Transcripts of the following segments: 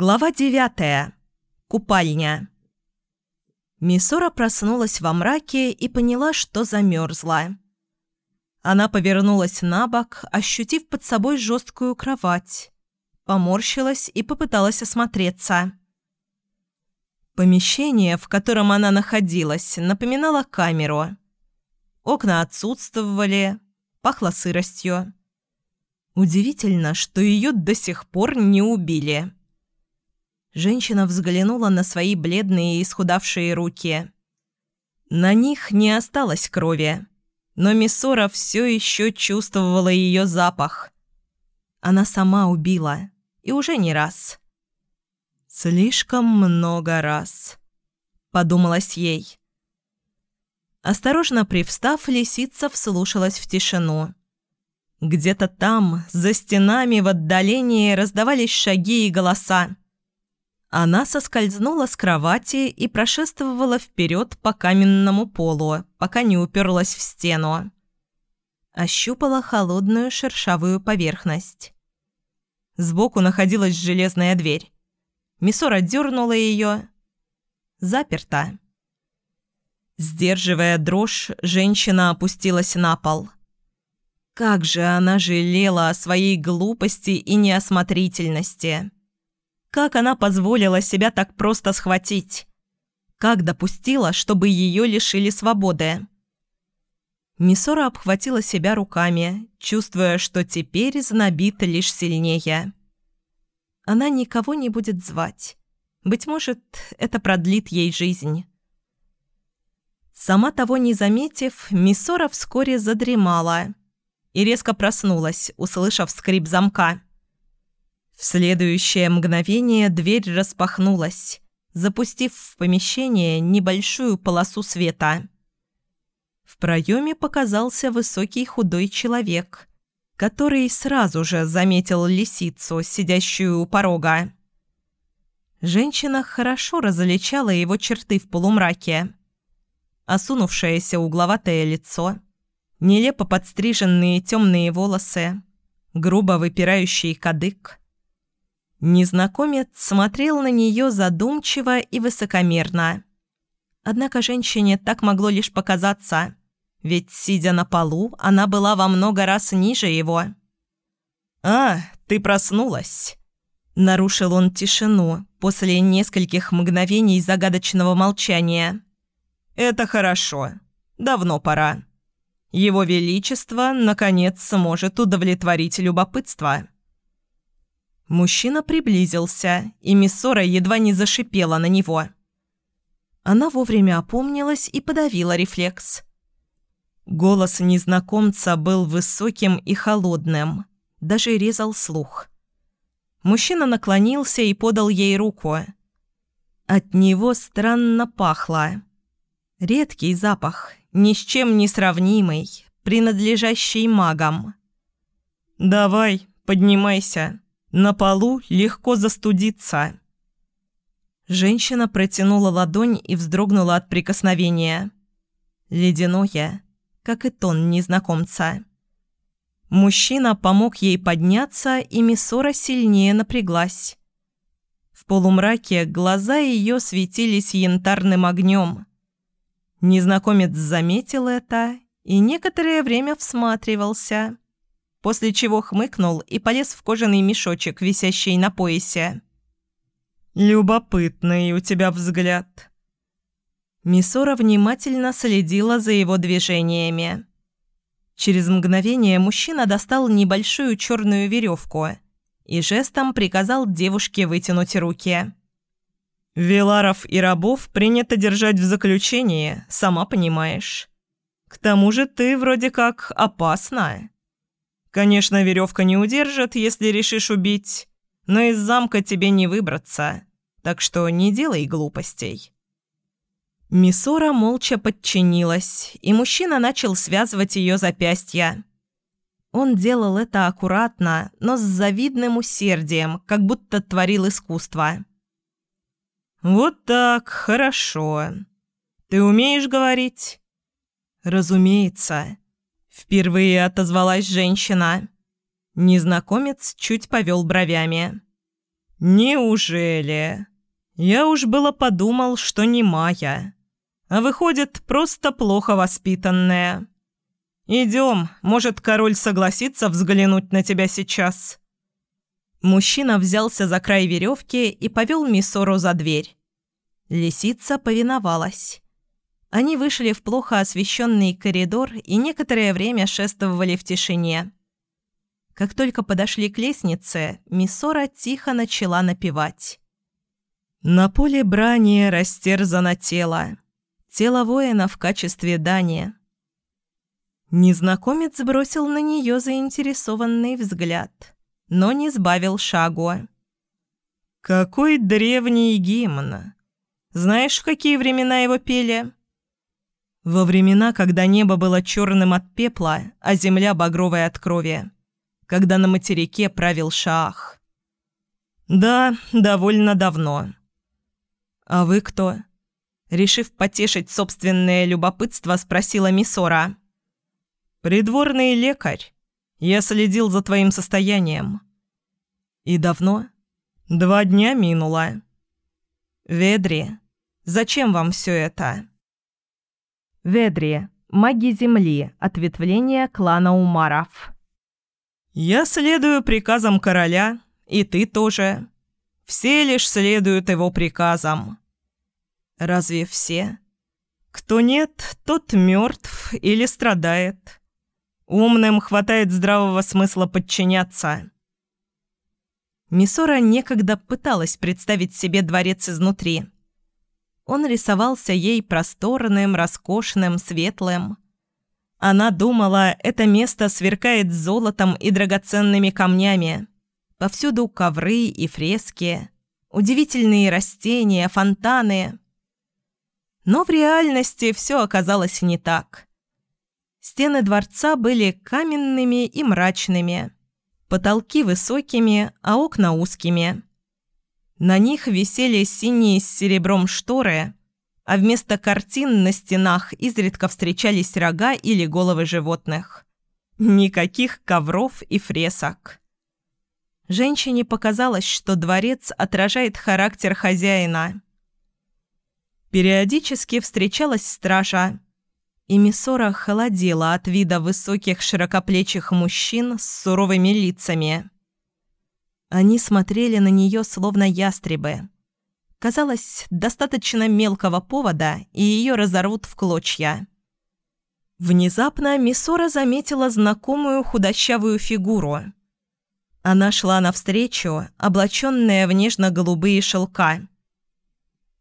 Глава девятая. Купальня. Мисора проснулась во мраке и поняла, что замерзла. Она повернулась на бок, ощутив под собой жесткую кровать. Поморщилась и попыталась осмотреться. Помещение, в котором она находилась, напоминало камеру. Окна отсутствовали, пахло сыростью. Удивительно, что ее до сих пор не убили. Женщина взглянула на свои бледные и исхудавшие руки. На них не осталось крови, но Миссора все еще чувствовала ее запах. Она сама убила, и уже не раз. «Слишком много раз», — подумалось ей. Осторожно привстав, лисица вслушалась в тишину. Где-то там, за стенами в отдалении, раздавались шаги и голоса. Она соскользнула с кровати и прошествовала вперед по каменному полу, пока не уперлась в стену. Ощупала холодную шершавую поверхность. Сбоку находилась железная дверь. Миссора дернула ее. Заперта. Сдерживая дрожь, женщина опустилась на пол. Как же она жалела о своей глупости и неосмотрительности. Как она позволила себя так просто схватить? Как допустила, чтобы ее лишили свободы? Мисора обхватила себя руками, чувствуя, что теперь знобит лишь сильнее. Она никого не будет звать. Быть может, это продлит ей жизнь. Сама того не заметив, Миссора вскоре задремала и резко проснулась, услышав скрип замка. В следующее мгновение дверь распахнулась, запустив в помещение небольшую полосу света. В проеме показался высокий худой человек, который сразу же заметил лисицу, сидящую у порога. Женщина хорошо различала его черты в полумраке. Осунувшееся угловатое лицо – нелепо подстриженные темные волосы, грубо выпирающий кадык. Незнакомец смотрел на нее задумчиво и высокомерно. Однако женщине так могло лишь показаться, ведь, сидя на полу, она была во много раз ниже его. «А, ты проснулась!» Нарушил он тишину после нескольких мгновений загадочного молчания. «Это хорошо. Давно пора». Его Величество, наконец, сможет удовлетворить любопытство». Мужчина приблизился, и Миссора едва не зашипела на него. Она вовремя опомнилась и подавила рефлекс. Голос незнакомца был высоким и холодным, даже резал слух. Мужчина наклонился и подал ей руку. От него странно пахло. Редкий запах, ни с чем не сравнимый, принадлежащий магам. «Давай, поднимайся. На полу легко застудиться». Женщина протянула ладонь и вздрогнула от прикосновения. Ледяное, как и тон незнакомца. Мужчина помог ей подняться, и Миссора сильнее напряглась. В полумраке глаза ее светились янтарным огнем. Незнакомец заметил это и некоторое время всматривался, после чего хмыкнул и полез в кожаный мешочек, висящий на поясе. «Любопытный у тебя взгляд». Мисора внимательно следила за его движениями. Через мгновение мужчина достал небольшую черную веревку и жестом приказал девушке вытянуть руки. Веларов и рабов принято держать в заключении, сама понимаешь. К тому же ты вроде как опасна. Конечно, веревка не удержит, если решишь убить, но из замка тебе не выбраться, так что не делай глупостей». Мисора молча подчинилась, и мужчина начал связывать ее запястья. Он делал это аккуратно, но с завидным усердием, как будто творил искусство. «Вот так, хорошо. Ты умеешь говорить?» «Разумеется», — впервые отозвалась женщина. Незнакомец чуть повел бровями. «Неужели? Я уж было подумал, что не Майя, а выходит, просто плохо воспитанная. Идем, может, король согласится взглянуть на тебя сейчас». Мужчина взялся за край веревки и повел Миссору за дверь. Лисица повиновалась. Они вышли в плохо освещенный коридор и некоторое время шествовали в тишине. Как только подошли к лестнице, Миссора тихо начала напевать. «На поле брани растерзано тело, тело воина в качестве дани». Незнакомец бросил на нее заинтересованный взгляд, но не сбавил шагу. «Какой древний гимн! Знаешь, в какие времена его пели?» Во времена, когда небо было черным от пепла, а земля багровой от крови. Когда на материке правил Шаах. Да, довольно давно. А вы кто? Решив потешить собственное любопытство, спросила Мисора. «Придворный лекарь. Я следил за твоим состоянием». «И давно?» «Два дня минуло». «Ведри, зачем вам все это?» Ведри, маги Земли, ответвление клана Умаров. «Я следую приказам короля, и ты тоже. Все лишь следуют его приказам». «Разве все?» «Кто нет, тот мертв или страдает. Умным хватает здравого смысла подчиняться». Мисора некогда пыталась представить себе дворец изнутри – он рисовался ей просторным, роскошным, светлым. Она думала, это место сверкает золотом и драгоценными камнями. Повсюду ковры и фрески, удивительные растения, фонтаны. Но в реальности все оказалось не так. Стены дворца были каменными и мрачными, потолки высокими, а окна узкими. На них висели синие с серебром шторы, а вместо картин на стенах изредка встречались рога или головы животных. Никаких ковров и фресок. Женщине показалось, что дворец отражает характер хозяина. Периодически встречалась стража, и Миссора холодела от вида высоких широкоплечих мужчин с суровыми лицами. Они смотрели на нее словно ястребы. Казалось, достаточно мелкого повода, и ее разорвут в клочья. Внезапно Миссора заметила знакомую худощавую фигуру. Она шла навстречу, облаченная в нежно-голубые шелка.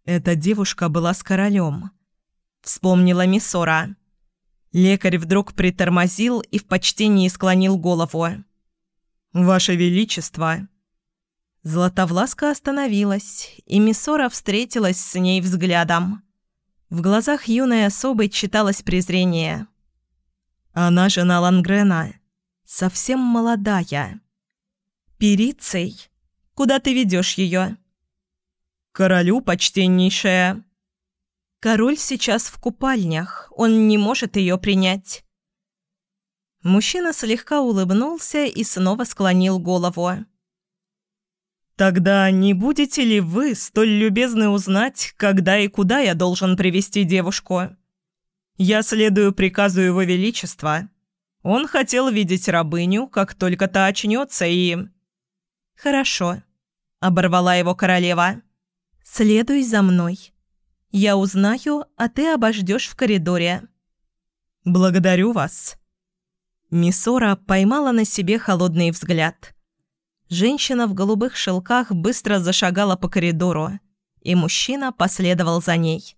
Эта девушка была с королем. Вспомнила Миссора. Лекарь вдруг притормозил и в почтении склонил голову. «Ваше Величество!» Златовласка остановилась, и Миссора встретилась с ней взглядом. В глазах юной особы читалось презрение. Она жена Лангрена, совсем молодая. Перицей? Куда ты ведешь ее? Королю, почтеннейшая. Король сейчас в купальнях, он не может ее принять. Мужчина слегка улыбнулся и снова склонил голову. «Тогда не будете ли вы столь любезны узнать, когда и куда я должен привести девушку? Я следую приказу Его Величества. Он хотел видеть рабыню, как только та очнется, и...» «Хорошо», — оборвала его королева. «Следуй за мной. Я узнаю, а ты обождешь в коридоре». «Благодарю вас». Мисора поймала на себе холодный взгляд. Женщина в голубых шелках быстро зашагала по коридору, и мужчина последовал за ней.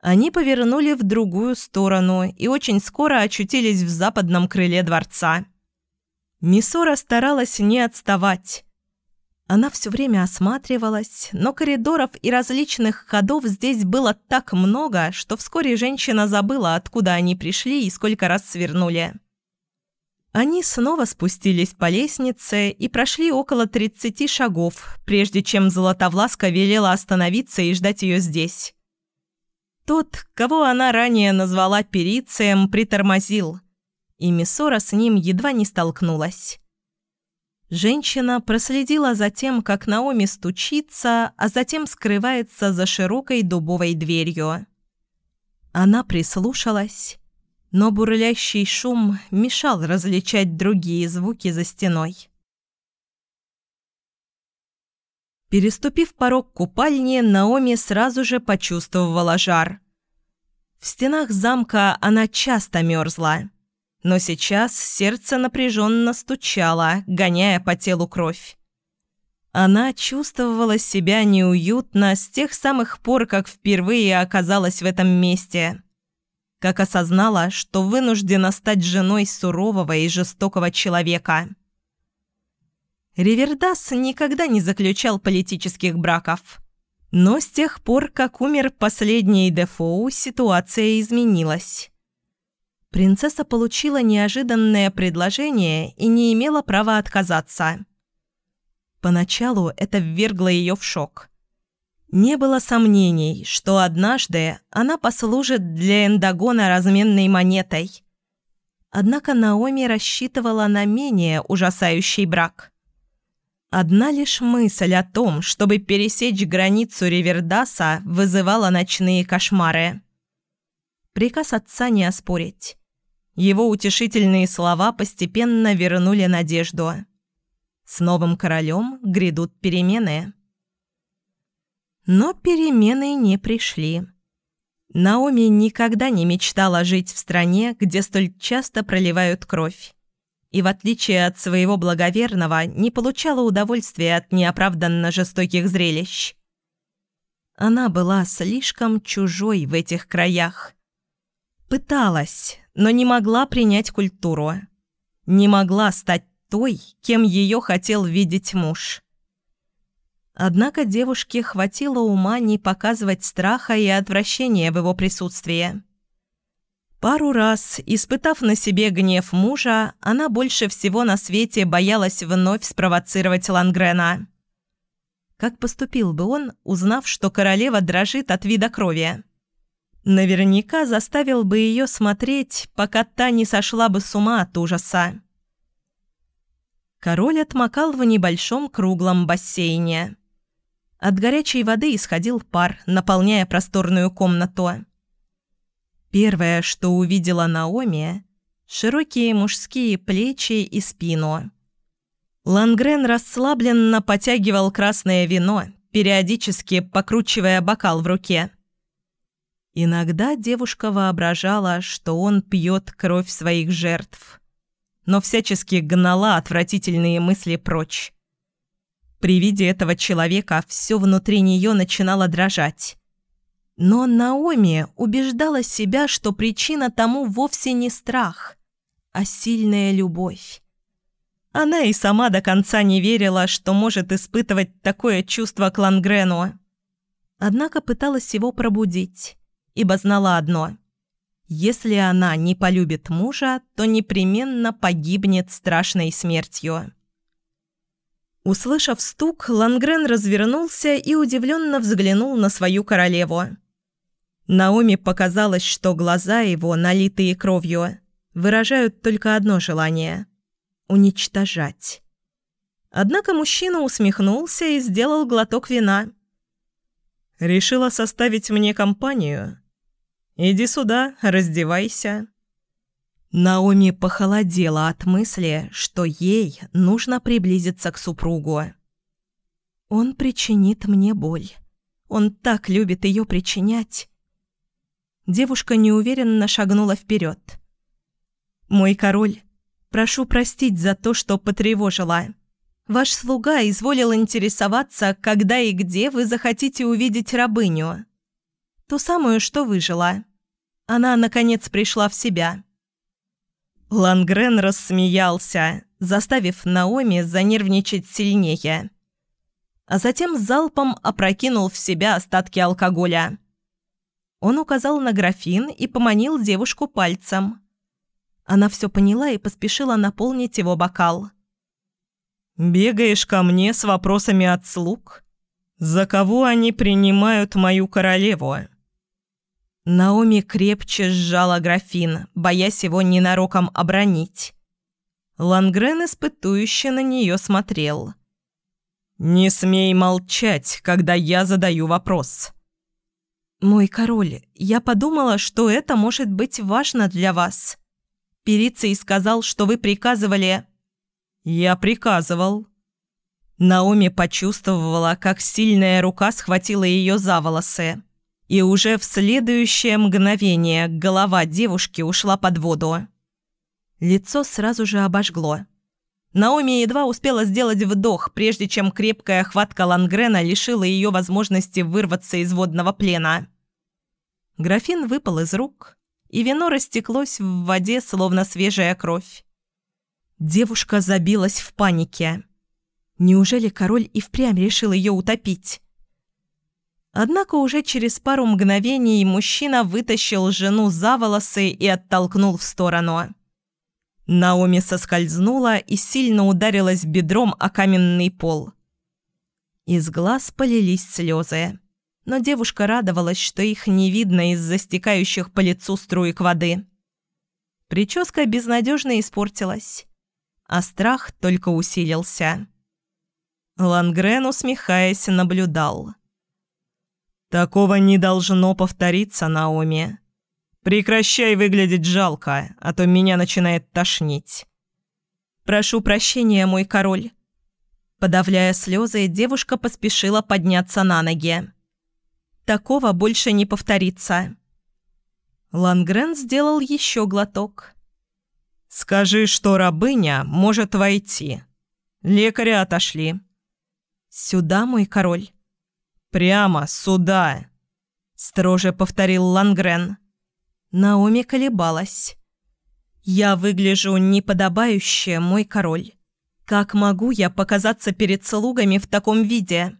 Они повернули в другую сторону и очень скоро очутились в западном крыле дворца. Мисора старалась не отставать. Она все время осматривалась, но коридоров и различных ходов здесь было так много, что вскоре женщина забыла, откуда они пришли и сколько раз свернули. Они снова спустились по лестнице и прошли около 30 шагов, прежде чем Золотовласка велела остановиться и ждать ее здесь. Тот, кого она ранее назвала перицием, притормозил, и Миссора с ним едва не столкнулась. Женщина проследила за тем, как Наоми стучится, а затем скрывается за широкой дубовой дверью. Она прислушалась, но бурлящий шум мешал различать другие звуки за стеной. Переступив порог купальни, Наоми сразу же почувствовала жар. В стенах замка она часто мерзла, но сейчас сердце напряженно стучало, гоняя по телу кровь. Она чувствовала себя неуютно с тех самых пор, как впервые оказалась в этом месте. Как осознала, что вынуждена стать женой сурового и жестокого человека – Ривердас никогда не заключал политических браков. Но с тех пор, как умер последний Дефоу, ситуация изменилась. Принцесса получила неожиданное предложение и не имела права отказаться. Поначалу это ввергло ее в шок. Не было сомнений, что однажды она послужит для Эндагона разменной монетой. Однако Наоми рассчитывала на менее ужасающий брак – Одна лишь мысль о том, чтобы пересечь границу Ривердаса, вызывала ночные кошмары. Приказ отца не оспорить. Его утешительные слова постепенно вернули надежду. С новым королем грядут перемены. Но перемены не пришли. Наоми никогда не мечтала жить в стране, где столь часто проливают кровь и, в отличие от своего благоверного, не получала удовольствия от неоправданно жестоких зрелищ. Она была слишком чужой в этих краях. Пыталась, но не могла принять культуру. Не могла стать той, кем ее хотел видеть муж. Однако девушке хватило ума не показывать страха и отвращения в его присутствии. Пару раз, испытав на себе гнев мужа, она больше всего на свете боялась вновь спровоцировать Лангрена. Как поступил бы он, узнав, что королева дрожит от вида крови? Наверняка заставил бы ее смотреть, пока та не сошла бы с ума от ужаса. Король отмокал в небольшом круглом бассейне. От горячей воды исходил пар, наполняя просторную комнату. Первое, что увидела Наоми – широкие мужские плечи и спину. Лангрен расслабленно потягивал красное вино, периодически покручивая бокал в руке. Иногда девушка воображала, что он пьет кровь своих жертв, но всячески гнала отвратительные мысли прочь. При виде этого человека все внутри нее начинало дрожать. Но Наоми убеждала себя, что причина тому вовсе не страх, а сильная любовь. Она и сама до конца не верила, что может испытывать такое чувство к Лангрену. Однако пыталась его пробудить, ибо знала одно – если она не полюбит мужа, то непременно погибнет страшной смертью. Услышав стук, Лангрен развернулся и удивленно взглянул на свою королеву. Наоми показалось, что глаза его, налитые кровью, выражают только одно желание – уничтожать. Однако мужчина усмехнулся и сделал глоток вина. «Решила составить мне компанию? Иди сюда, раздевайся». Наоми похолодела от мысли, что ей нужно приблизиться к супругу. «Он причинит мне боль. Он так любит ее причинять. Девушка неуверенно шагнула вперед. «Мой король, прошу простить за то, что потревожила. Ваш слуга изволил интересоваться, когда и где вы захотите увидеть рабыню. Ту самую, что выжила. Она, наконец, пришла в себя». Лангрен рассмеялся, заставив Наоми занервничать сильнее. А затем залпом опрокинул в себя остатки алкоголя. Он указал на графин и поманил девушку пальцем. Она все поняла и поспешила наполнить его бокал. «Бегаешь ко мне с вопросами от слуг? За кого они принимают мою королеву?» Наоми крепче сжала графин, боясь его ненароком обронить. Лангрен испытующе на нее смотрел. «Не смей молчать, когда я задаю вопрос». «Мой король, я подумала, что это может быть важно для вас. Перицей сказал, что вы приказывали...» «Я приказывал». Наоми почувствовала, как сильная рука схватила ее за волосы. И уже в следующее мгновение голова девушки ушла под воду. Лицо сразу же обожгло. Наоми едва успела сделать вдох, прежде чем крепкая хватка Лангрена лишила ее возможности вырваться из водного плена. Графин выпал из рук, и вино растеклось в воде, словно свежая кровь. Девушка забилась в панике. Неужели король и впрямь решил ее утопить? Однако уже через пару мгновений мужчина вытащил жену за волосы и оттолкнул в сторону. Наоми соскользнула и сильно ударилась бедром о каменный пол. Из глаз полились слезы но девушка радовалась, что их не видно из-за стекающих по лицу струек воды. Прическа безнадежно испортилась, а страх только усилился. Лангрен, усмехаясь, наблюдал. «Такого не должно повториться, Наоми. Прекращай выглядеть жалко, а то меня начинает тошнить». «Прошу прощения, мой король». Подавляя слезы, девушка поспешила подняться на ноги. Такого больше не повторится. Лангрен сделал еще глоток. «Скажи, что рабыня может войти. Лекаря отошли». «Сюда, мой король». «Прямо сюда», — строже повторил Лангрен. Наоми колебалась. «Я выгляжу неподобающе, мой король. Как могу я показаться перед слугами в таком виде?»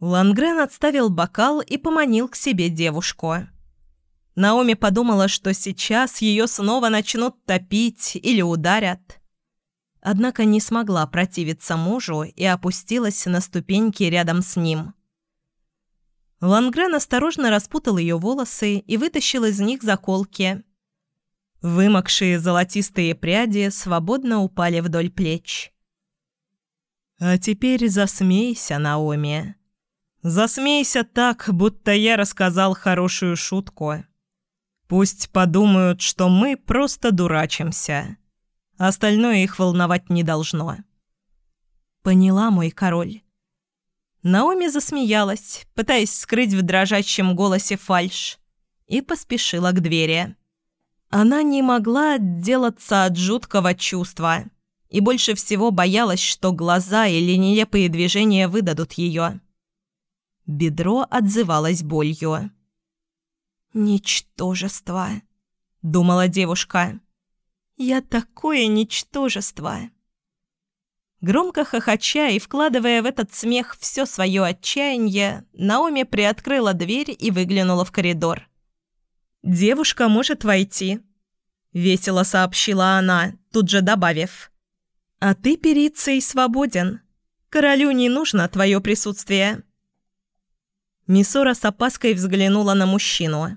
Лангрен отставил бокал и поманил к себе девушку. Наоми подумала, что сейчас ее снова начнут топить или ударят. Однако не смогла противиться мужу и опустилась на ступеньки рядом с ним. Лангрен осторожно распутал ее волосы и вытащил из них заколки. Вымокшие золотистые пряди свободно упали вдоль плеч. «А теперь засмейся, Наоми», Засмейся так, будто я рассказал хорошую шутку. Пусть подумают, что мы просто дурачимся. Остальное их волновать не должно. Поняла, мой король. Наоми засмеялась, пытаясь скрыть в дрожащем голосе фальшь, и поспешила к двери. Она не могла отделаться от жуткого чувства и больше всего боялась, что глаза или нелепые движения выдадут ее. Бедро отзывалось болью. «Ничтожество», — думала девушка. «Я такое ничтожество». Громко хохоча и вкладывая в этот смех все свое отчаяние, Наоми приоткрыла дверь и выглянула в коридор. «Девушка может войти», — весело сообщила она, тут же добавив. «А ты, Перицей, свободен. Королю не нужно твое присутствие». Мисора с опаской взглянула на мужчину.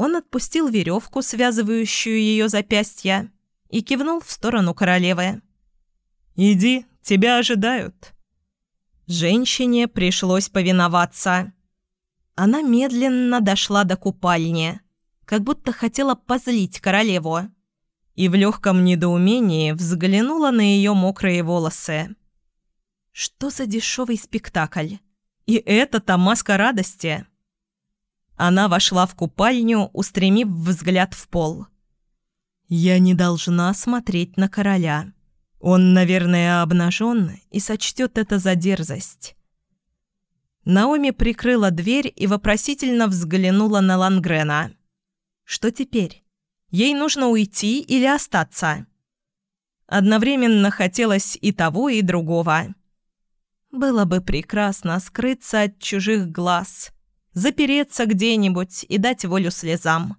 Он отпустил веревку, связывающую ее запястья, и кивнул в сторону королевы. «Иди, тебя ожидают». Женщине пришлось повиноваться. Она медленно дошла до купальни, как будто хотела позлить королеву, и в легком недоумении взглянула на ее мокрые волосы. «Что за дешевый спектакль?» И это-то маска радости. Она вошла в купальню, устремив взгляд в пол. «Я не должна смотреть на короля. Он, наверное, обнажен и сочтет это за дерзость». Наоми прикрыла дверь и вопросительно взглянула на Лангрена. «Что теперь? Ей нужно уйти или остаться?» Одновременно хотелось и того, и другого. Было бы прекрасно скрыться от чужих глаз, запереться где-нибудь и дать волю слезам.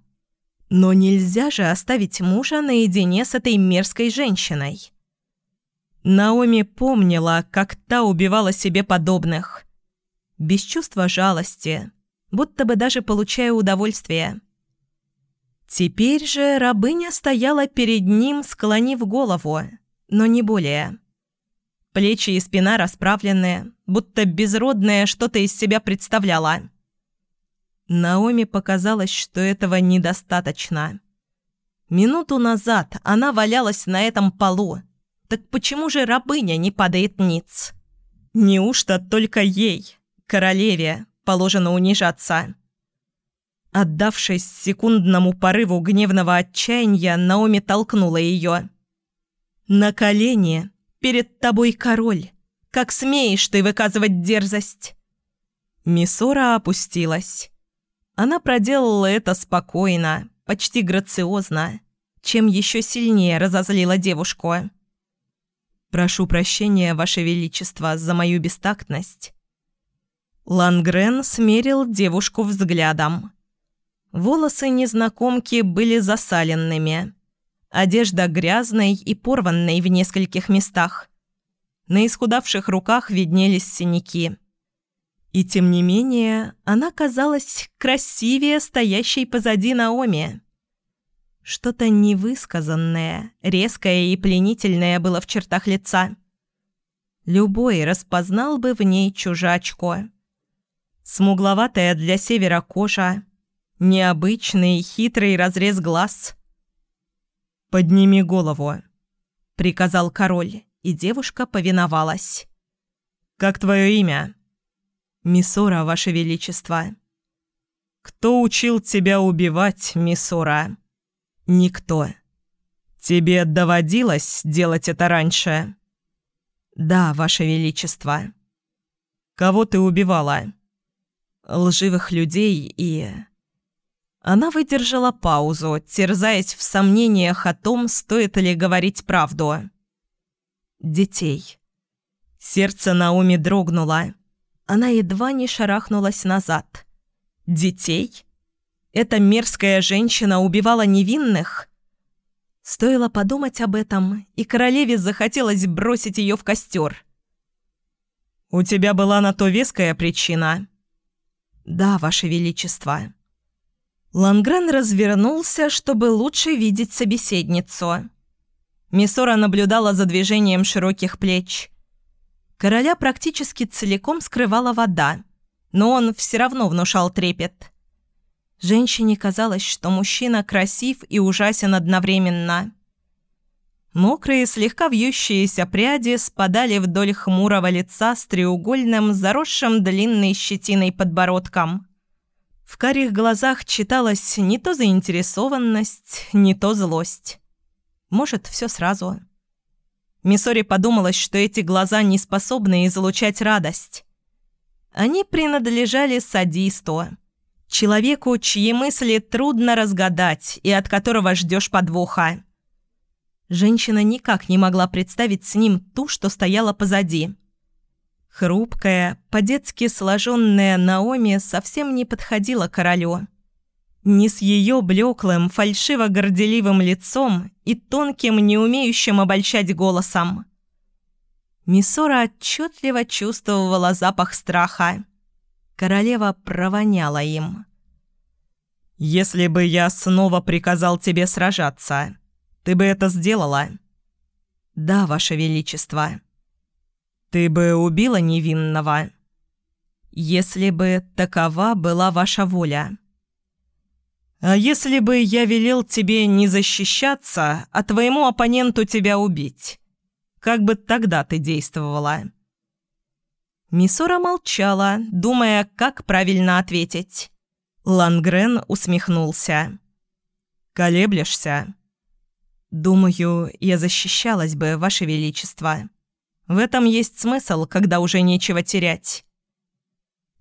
Но нельзя же оставить мужа наедине с этой мерзкой женщиной. Наоми помнила, как та убивала себе подобных. Без чувства жалости, будто бы даже получая удовольствие. Теперь же рабыня стояла перед ним, склонив голову, но не более. Плечи и спина расправлены, будто безродная что-то из себя представляла. Наоми показалось, что этого недостаточно. Минуту назад она валялась на этом полу. Так почему же рабыня не падает ниц? Неужто только ей, королеве, положено унижаться? Отдавшись секундному порыву гневного отчаяния, Наоми толкнула ее. «На колени! Перед тобой король! Как смеешь ты выказывать дерзость?» Мисора опустилась. Она проделала это спокойно, почти грациозно, чем еще сильнее разозлила девушку. «Прошу прощения, Ваше Величество, за мою бестактность». Лангрен смерил девушку взглядом. Волосы незнакомки были засаленными, одежда грязной и порванной в нескольких местах. На исхудавших руках виднелись синяки. И тем не менее, она казалась красивее стоящей позади Наоми. Что-то невысказанное, резкое и пленительное было в чертах лица. Любой распознал бы в ней чужачку. Смугловатая для севера кожа, необычный хитрый разрез глаз. «Подними голову», — приказал король, и девушка повиновалась. «Как твое имя?» «Миссора, Ваше Величество». «Кто учил тебя убивать, Миссора?» «Никто». «Тебе доводилось делать это раньше?» «Да, Ваше Величество». «Кого ты убивала?» «Лживых людей и...» Она выдержала паузу, терзаясь в сомнениях о том, стоит ли говорить правду. «Детей». Сердце Науми дрогнуло она едва не шарахнулась назад. «Детей? Эта мерзкая женщина убивала невинных?» Стоило подумать об этом, и королеве захотелось бросить ее в костер. «У тебя была на то веская причина?» «Да, Ваше Величество». Лангрен развернулся, чтобы лучше видеть собеседницу. Миссора наблюдала за движением широких плеч. Короля практически целиком скрывала вода, но он все равно внушал трепет. Женщине казалось, что мужчина красив и ужасен одновременно. Мокрые, слегка вьющиеся пряди спадали вдоль хмурого лица с треугольным, заросшим длинной щетиной подбородком. В карих глазах читалась не то заинтересованность, не то злость. Может, все сразу. Миссори подумалось, что эти глаза не способны излучать радость. Они принадлежали садисту, человеку, чьи мысли трудно разгадать и от которого ждешь подвоха. Женщина никак не могла представить с ним ту, что стояла позади. Хрупкая, по-детски сложенная Наоми совсем не подходила королю не с ее блеклым, фальшиво-горделивым лицом и тонким, не умеющим обольщать голосом. Миссора отчетливо чувствовала запах страха. Королева провоняла им. «Если бы я снова приказал тебе сражаться, ты бы это сделала?» «Да, Ваше Величество». «Ты бы убила невинного?» «Если бы такова была ваша воля». А если бы я велел тебе не защищаться, а твоему оппоненту тебя убить? Как бы тогда ты действовала?» Мисора молчала, думая, как правильно ответить. Лангрен усмехнулся. «Колеблешься?» «Думаю, я защищалась бы, Ваше Величество. В этом есть смысл, когда уже нечего терять».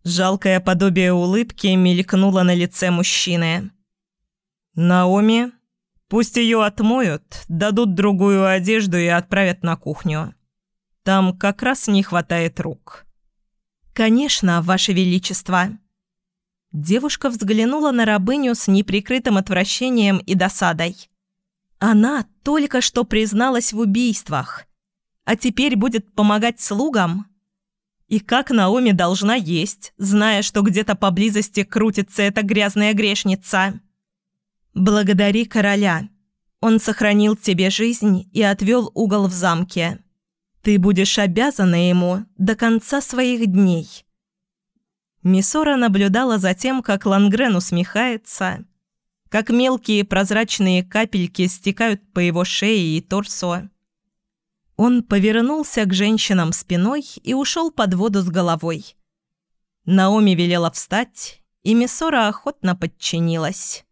Жалкое подобие улыбки мелькнуло на лице мужчины. «Наоми, пусть ее отмоют, дадут другую одежду и отправят на кухню. Там как раз не хватает рук». «Конечно, Ваше Величество». Девушка взглянула на рабыню с неприкрытым отвращением и досадой. Она только что призналась в убийствах, а теперь будет помогать слугам. И как Наоми должна есть, зная, что где-то поблизости крутится эта грязная грешница? Благодари короля. Он сохранил тебе жизнь и отвел угол в замке. Ты будешь обязана ему до конца своих дней». Мисора наблюдала за тем, как Лангрен усмехается, как мелкие прозрачные капельки стекают по его шее и торсу. Он повернулся к женщинам спиной и ушел под воду с головой. Наоми велела встать, и Мисора охотно подчинилась.